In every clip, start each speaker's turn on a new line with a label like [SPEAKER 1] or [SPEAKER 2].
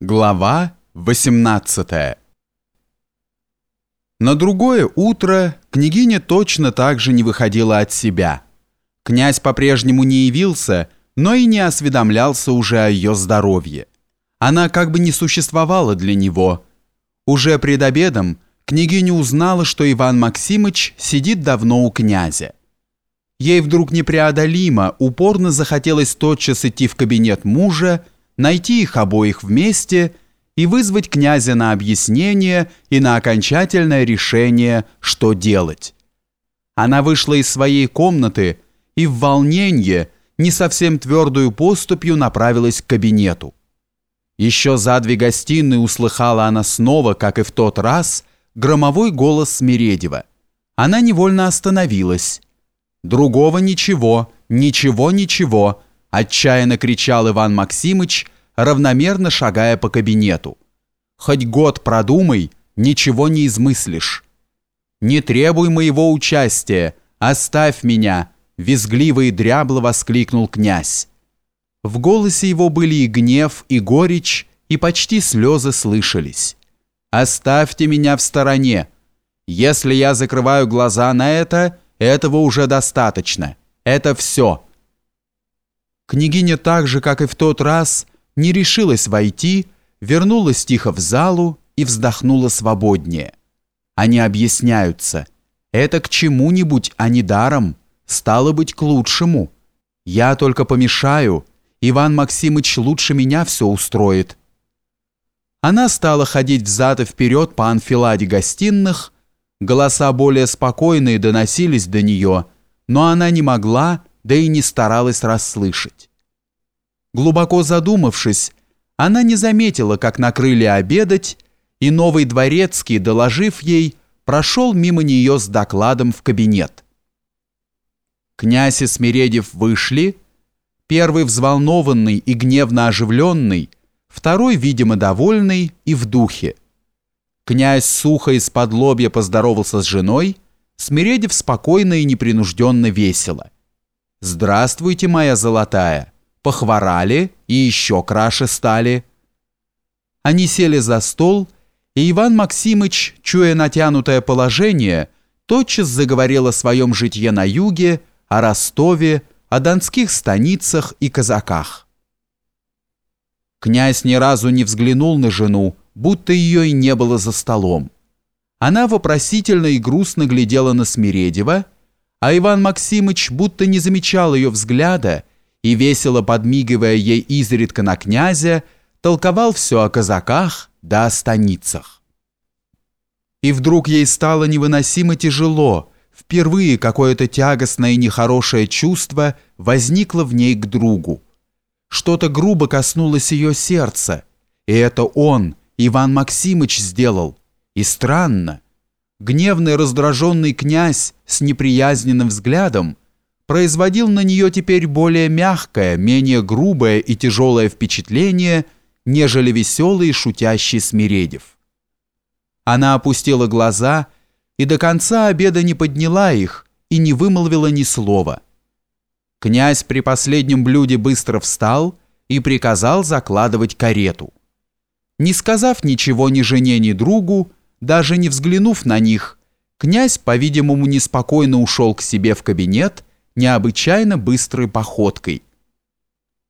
[SPEAKER 1] Глава 18 На другое утро княгиня точно так же не выходила от себя. Князь по-прежнему не явился, но и не осведомлялся уже о ее здоровье. Она как бы не существовала для него. Уже пред обедом княгиня узнала, что Иван Максимыч сидит давно у князя. Ей вдруг непреодолимо, упорно захотелось тотчас идти в кабинет мужа, найти их обоих вместе и вызвать князя на объяснение и на окончательное решение, что делать. Она вышла из своей комнаты и в волнении, не совсем твердую поступью направилась к кабинету. Еще за две гостиные услыхала она снова, как и в тот раз, громовой голос Смиредева. Она невольно остановилась. Другого ничего, ничего, ничего, отчаянно кричал Иван Максимыч, равномерно шагая по кабинету. Хоть год продумай, ничего не измыслишь. Не требуй моего участия, оставь меня, визгливо и дрябло воскликнул князь. В голосе его были и гнев, и горечь, и почти слезы слышались. «Оставьте меня в стороне. Если я закрываю глаза на это, этого уже достаточно. Это все». Княгиня так же, как и в тот раз, не решилась войти, вернулась тихо в залу и вздохнула свободнее. Они объясняются. Это к чему-нибудь, а не даром. Стало быть, к лучшему. Я только помешаю. Иван Максимыч лучше меня все устроит. Она стала ходить взад и вперед по анфиладе гостиных. Голоса более спокойные доносились до нее, но она не могла, да и не старалась расслышать. Глубоко задумавшись, она не заметила, как накрыли обедать, и новый дворецкий, доложив ей, прошел мимо нее с докладом в кабинет. Князь и Смиредев вышли, первый взволнованный и гневно оживленный, второй, видимо, довольный и в духе. Князь сухо из-под лобья поздоровался с женой, Смиредев спокойно и непринужденно весело. «Здравствуйте, моя золотая!» Похворали и еще краше стали. Они сели за стол, и Иван Максимыч, чуя натянутое положение, тотчас заговорил о своем житье на юге, о Ростове, о донских станицах и казаках. Князь ни разу не взглянул на жену, будто ее и не было за столом. Она вопросительно и грустно глядела на Смиредева, а Иван Максимыч будто не замечал ее взгляда и, весело подмигивая ей изредка на князя, толковал все о казаках да о станицах. И вдруг ей стало невыносимо тяжело, впервые какое-то тягостное и нехорошее чувство возникло в ней к другу. Что-то грубо коснулось ее сердца, и это он, Иван Максимыч, сделал. И странно, гневный раздраженный князь с неприязненным взглядом производил на нее теперь более мягкое, менее грубое и тяжелое впечатление, нежели веселый и шутящий Смиредев. Она опустила глаза и до конца обеда не подняла их и не вымолвила ни слова. Князь при последнем блюде быстро встал и приказал закладывать карету. Не сказав ничего ни жене, ни другу, даже не взглянув на них, князь, по-видимому, неспокойно ушел к себе в кабинет необычайно быстрой походкой.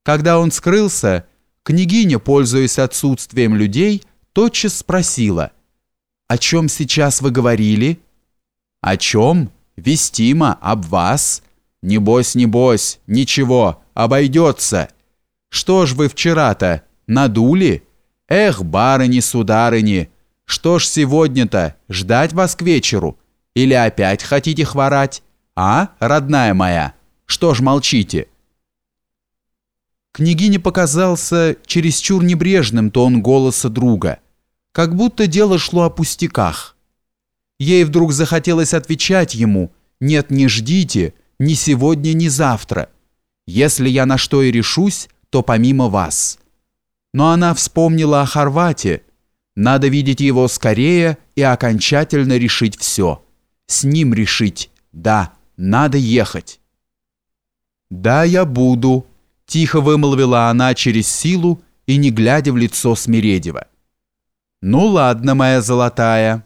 [SPEAKER 1] Когда он скрылся, княгиня, пользуясь отсутствием людей, тотчас спросила, «О чем сейчас вы говорили?» «О чем? Вестимо, об вас. Небось, небось, ничего, обойдется. Что ж вы вчера-то, надули? Эх, барыни-сударыни!» Что ж сегодня-то, ждать вас к вечеру? Или опять хотите хворать? А, родная моя, что ж молчите?» Княгине показался чересчур небрежным тон голоса друга, как будто дело шло о пустяках. Ей вдруг захотелось отвечать ему «Нет, не ждите, ни сегодня, ни завтра. Если я на что и решусь, то помимо вас». Но она вспомнила о Хорвате, надо видеть его скорее и окончательно решить все. С ним решить, да, надо ехать. «Да, я буду», – тихо вымолвила она через силу и не глядя в лицо Смиредева. «Ну ладно, моя золотая,